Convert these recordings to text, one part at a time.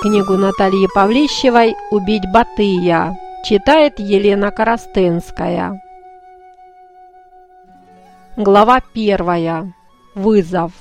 Книгу Натальи Павлищевой «Убить Батыя» читает Елена Коростенская. Глава первая. Вызов.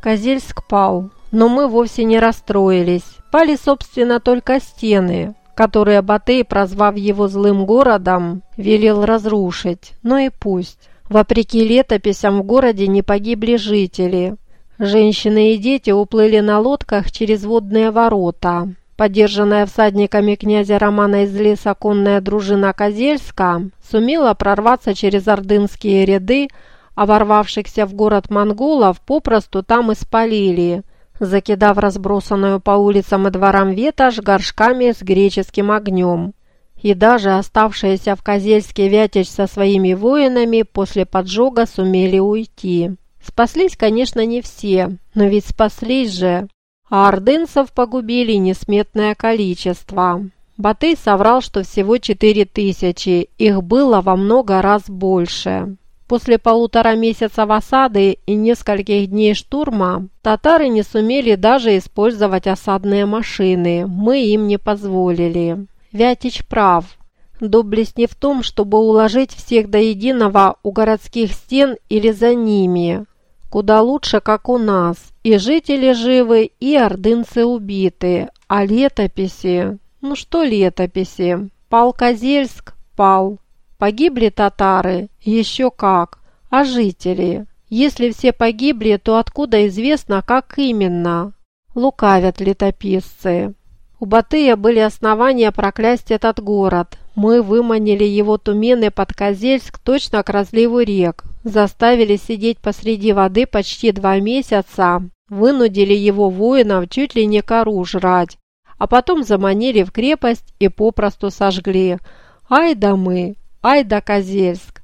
Козельск пал, но мы вовсе не расстроились. Пали, собственно, только стены, которые Батый, прозвав его злым городом, велел разрушить. Но и пусть. Вопреки летописям в городе не погибли жители, Женщины и дети уплыли на лодках через водные ворота. Поддержанная всадниками князя Романа из леса конная дружина Козельска сумела прорваться через ордынские ряды, а ворвавшихся в город монголов попросту там и спалили, закидав разбросанную по улицам и дворам ветошь горшками с греческим огнем. И даже оставшиеся в Козельске Вятич со своими воинами после поджога сумели уйти. Спаслись, конечно, не все, но ведь спаслись же. А ордынцев погубили несметное количество. Батый соврал, что всего четыре тысячи, их было во много раз больше. После полутора месяцев осады и нескольких дней штурма татары не сумели даже использовать осадные машины, мы им не позволили. Вятич прав. Доблесть не в том, чтобы уложить всех до единого у городских стен или за ними, куда лучше, как у нас. И жители живы, и ордынцы убиты. А летописи? Ну что летописи? Пал Козельск? Пал. Погибли татары? Еще как. А жители? Если все погибли, то откуда известно, как именно? Лукавят летописцы. У Батыя были основания проклясть этот город. Мы выманили его тумены под Козельск точно к разливу рек, заставили сидеть посреди воды почти два месяца, вынудили его воинов чуть ли не кору жрать, а потом заманили в крепость и попросту сожгли. Ай да мы, ай да Козельск!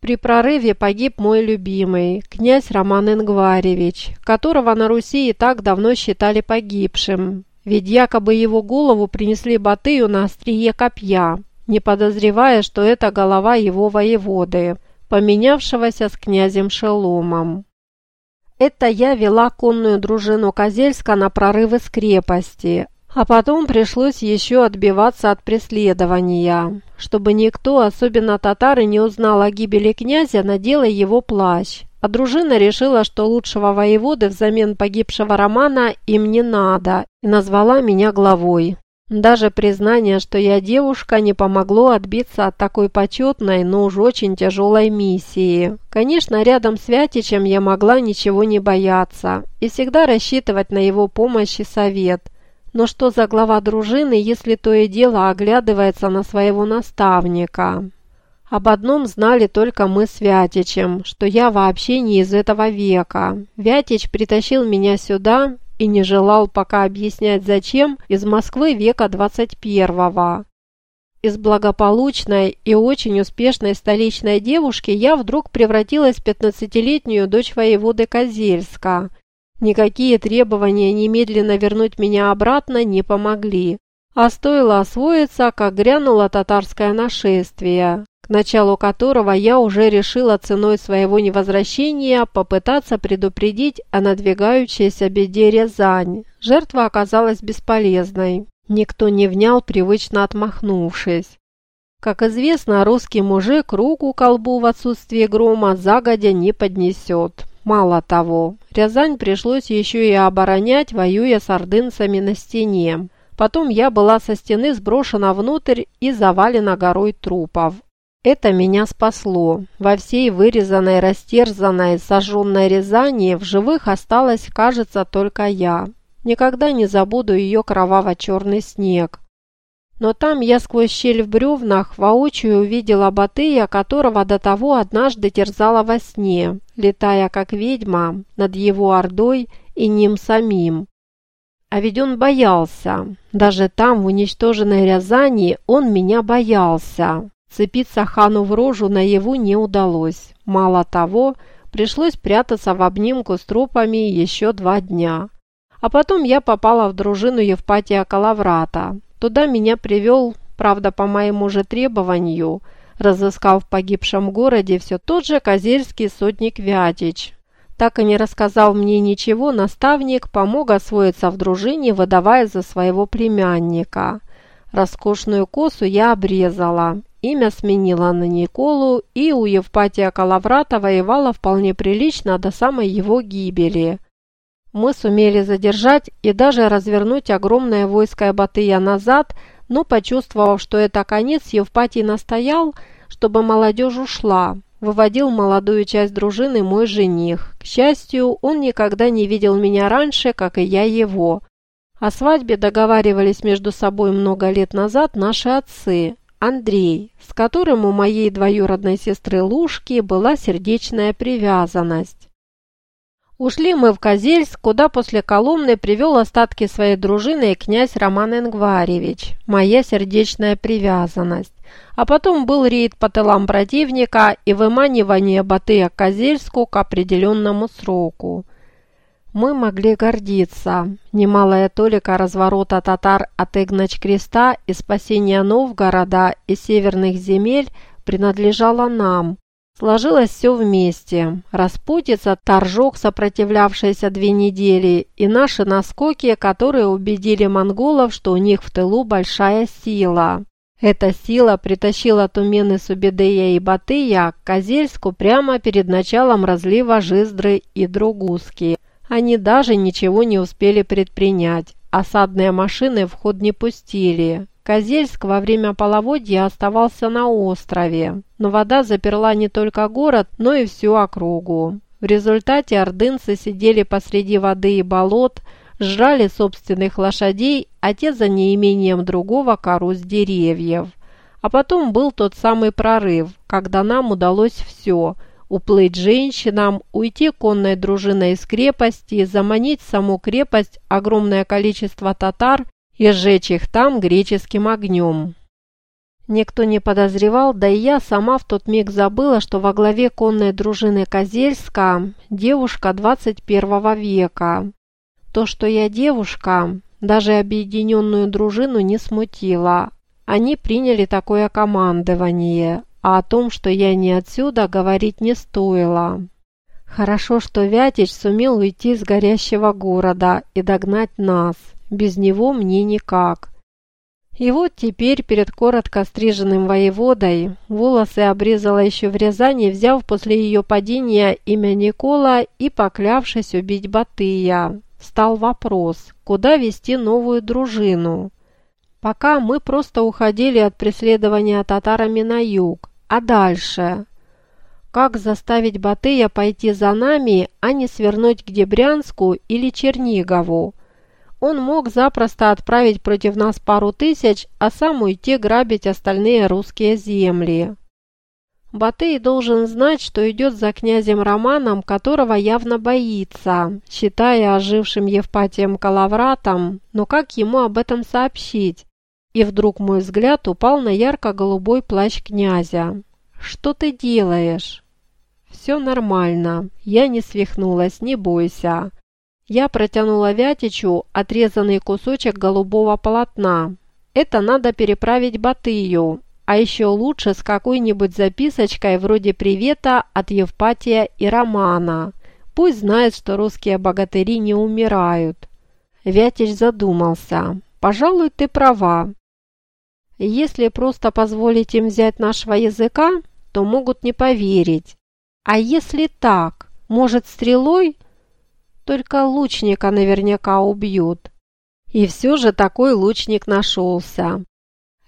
При прорыве погиб мой любимый, князь Роман Ингваревич, которого на Руси и так давно считали погибшим, ведь якобы его голову принесли Батыю на острие копья, не подозревая, что это голова его воеводы – поменявшегося с князем Шеломом. Это я вела конную дружину Козельска на прорывы с крепости, а потом пришлось еще отбиваться от преследования. Чтобы никто, особенно татары, не узнал о гибели князя, надела его плащ. А дружина решила, что лучшего воеводы взамен погибшего Романа им не надо, и назвала меня главой. Даже признание, что я девушка, не помогло отбиться от такой почетной, но уж очень тяжелой миссии. Конечно, рядом с Вятичем я могла ничего не бояться и всегда рассчитывать на его помощь и совет. Но что за глава дружины, если то и дело оглядывается на своего наставника? Об одном знали только мы с Вятичем, что я вообще не из этого века. Вятич притащил меня сюда и не желал пока объяснять зачем из Москвы века 21-го. Из благополучной и очень успешной столичной девушки я вдруг превратилась в 15-летнюю дочь воеводы Козельска. Никакие требования немедленно вернуть меня обратно не помогли. А стоило освоиться, как грянуло татарское нашествие началу которого я уже решила ценой своего невозвращения попытаться предупредить о надвигающейся беде Рязань. Жертва оказалась бесполезной. Никто не внял, привычно отмахнувшись. Как известно, русский мужик руку колбу в отсутствие грома загодя не поднесет. Мало того, Рязань пришлось еще и оборонять, воюя с ордынцами на стене. Потом я была со стены сброшена внутрь и завалена горой трупов. Это меня спасло. Во всей вырезанной, растерзанной, сожженной Рязани в живых осталась, кажется, только я. Никогда не забуду ее кроваво-черный снег. Но там я сквозь щель в бревнах воочию увидела Батыя, которого до того однажды терзала во сне, летая как ведьма над его ордой и ним самим. А ведь он боялся. Даже там, в уничтоженной Рязани, он меня боялся. Цепиться хану в рожу наяву не удалось. Мало того, пришлось прятаться в обнимку с трупами еще два дня. А потом я попала в дружину Евпатия Калаврата. Туда меня привел, правда, по моему же требованию, разыскав в погибшем городе все тот же козельский сотник Вятич. Так и не рассказал мне ничего, наставник помог освоиться в дружине, выдавая за своего племянника. Роскошную косу я обрезала, имя сменила на Николу, и у Евпатия Калаврата воевала вполне прилично до самой его гибели. Мы сумели задержать и даже развернуть огромное войско Батыя назад, но, почувствовав, что это конец, Евпатий настоял, чтобы молодежь ушла. Выводил молодую часть дружины мой жених. К счастью, он никогда не видел меня раньше, как и я его. О свадьбе договаривались между собой много лет назад наши отцы. Андрей, с которым у моей двоюродной сестры Лушки была сердечная привязанность. Ушли мы в Козельск, куда после Коломны привел остатки своей дружины князь Роман Ингваревич, моя сердечная привязанность. А потом был рейд по тылам противника и выманивание Батыя к Козельску к определенному сроку. Мы могли гордиться. Немалая толика разворота татар от Игнач-Креста и спасения Новгорода и северных земель принадлежала нам, Сложилось все вместе. Распутица, торжок, сопротивлявшийся две недели, и наши наскоки, которые убедили монголов, что у них в тылу большая сила. Эта сила притащила тумены Субедея и Батыя к Козельску прямо перед началом разлива Жиздры и Другуски. Они даже ничего не успели предпринять. Осадные машины в ход не пустили. Козельск во время половодья оставался на острове, но вода заперла не только город, но и всю округу. В результате ордынцы сидели посреди воды и болот, сжали собственных лошадей, а те за неимением другого кору с деревьев. А потом был тот самый прорыв, когда нам удалось все – уплыть женщинам, уйти конной дружиной из крепости, заманить саму крепость огромное количество татар и сжечь их там греческим огнем. Никто не подозревал, да и я сама в тот миг забыла, что во главе конной дружины Козельска девушка 21 века. То, что я девушка, даже объединенную дружину не смутило. Они приняли такое командование, а о том, что я не отсюда, говорить не стоило. Хорошо, что Вятич сумел уйти с горящего города и догнать нас. Без него мне никак. И вот теперь перед коротко стриженным воеводой волосы обрезала еще в Рязани, взяв после ее падения имя Никола и поклявшись убить Батыя. Стал вопрос, куда вести новую дружину. Пока мы просто уходили от преследования татарами на юг, а дальше? Как заставить Батыя пойти за нами, а не свернуть к Дебрянску или Чернигову? Он мог запросто отправить против нас пару тысяч, а сам уйти грабить остальные русские земли. Батый должен знать, что идет за князем Романом, которого явно боится, считая ожившим Евпатием Калавратом, но как ему об этом сообщить? И вдруг мой взгляд упал на ярко-голубой плащ князя. «Что ты делаешь?» «Все нормально. Я не свихнулась, не бойся. Я протянула Вятичу отрезанный кусочек голубого полотна. Это надо переправить Батыю, а еще лучше с какой-нибудь записочкой вроде «Привета» от Евпатия и Романа. Пусть знает, что русские богатыри не умирают. Вятич задумался. «Пожалуй, ты права. Если просто позволить им взять нашего языка, то могут не поверить. А если так, может, стрелой – только лучника наверняка убьют. И все же такой лучник нашелся.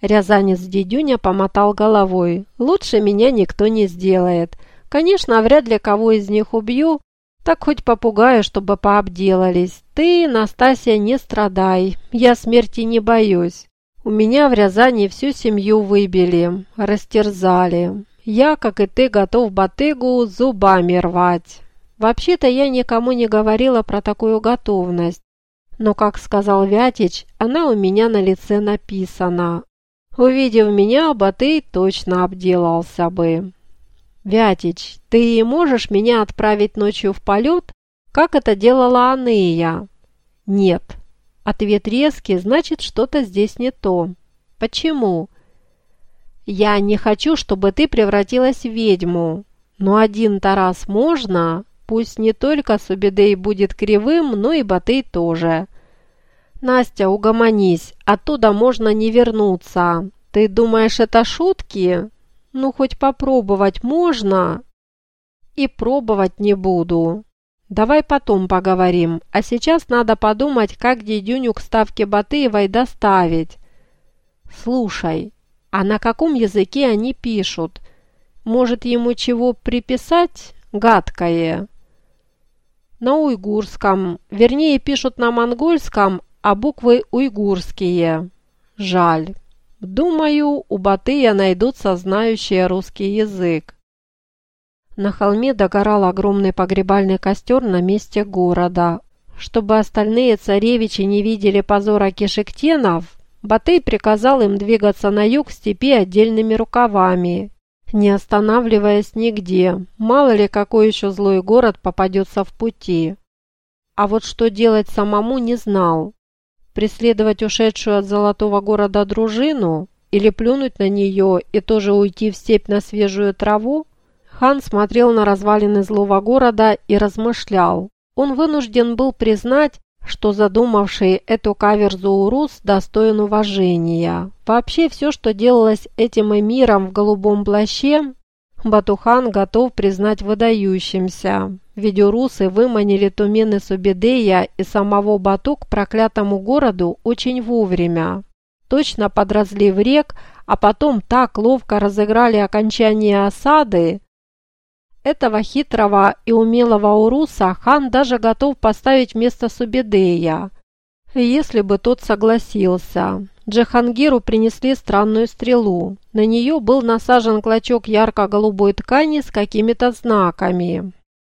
Рязанец дедюня помотал головой. Лучше меня никто не сделает. Конечно, вряд ли кого из них убью, так хоть попугаю, чтобы пообделались. Ты, Настасья, не страдай. Я смерти не боюсь. У меня в Рязани всю семью выбили, растерзали. Я, как и ты, готов батыгу зубами рвать. Вообще-то я никому не говорила про такую готовность, но, как сказал Вятич, она у меня на лице написана. Увидев меня, Батый точно обделался бы. «Вятич, ты можешь меня отправить ночью в полет, как это делала Анея?» «Нет». Ответ резкий, значит, что-то здесь не то. «Почему?» «Я не хочу, чтобы ты превратилась в ведьму. Но один Тарас можно, пусть не только Субедей будет кривым, но и Батый тоже. Настя, угомонись, оттуда можно не вернуться. Ты думаешь, это шутки? Ну, хоть попробовать можно? И пробовать не буду. Давай потом поговорим, а сейчас надо подумать, как дедюню к ставке Батыевой доставить. Слушай, а на каком языке они пишут? Может, ему чего приписать? Гадкое. На уйгурском, вернее, пишут на монгольском, а буквы уйгурские. Жаль. Думаю, у Батыя найдутся знающие русский язык. На холме догорал огромный погребальный костер на месте города. Чтобы остальные царевичи не видели позора кишектенов, Батый приказал им двигаться на юг степи отдельными рукавами, не останавливаясь нигде, мало ли какой еще злой город попадется в пути. А вот что делать самому не знал. Преследовать ушедшую от золотого города дружину или плюнуть на нее и тоже уйти в степь на свежую траву? Хан смотрел на развалины злого города и размышлял. Он вынужден был признать, что задумавший эту каверзу Урус достоин уважения. Вообще все, что делалось этим эмиром в голубом плаще, Батухан готов признать выдающимся. Ведь урусы выманили тумены Субедея и самого Бату к проклятому городу очень вовремя. Точно под разлив рек, а потом так ловко разыграли окончание осады, этого хитрого и умелого уруса хан даже готов поставить вместо Субедея, если бы тот согласился. Джахангиру принесли странную стрелу. На нее был насажен клочок ярко-голубой ткани с какими-то знаками.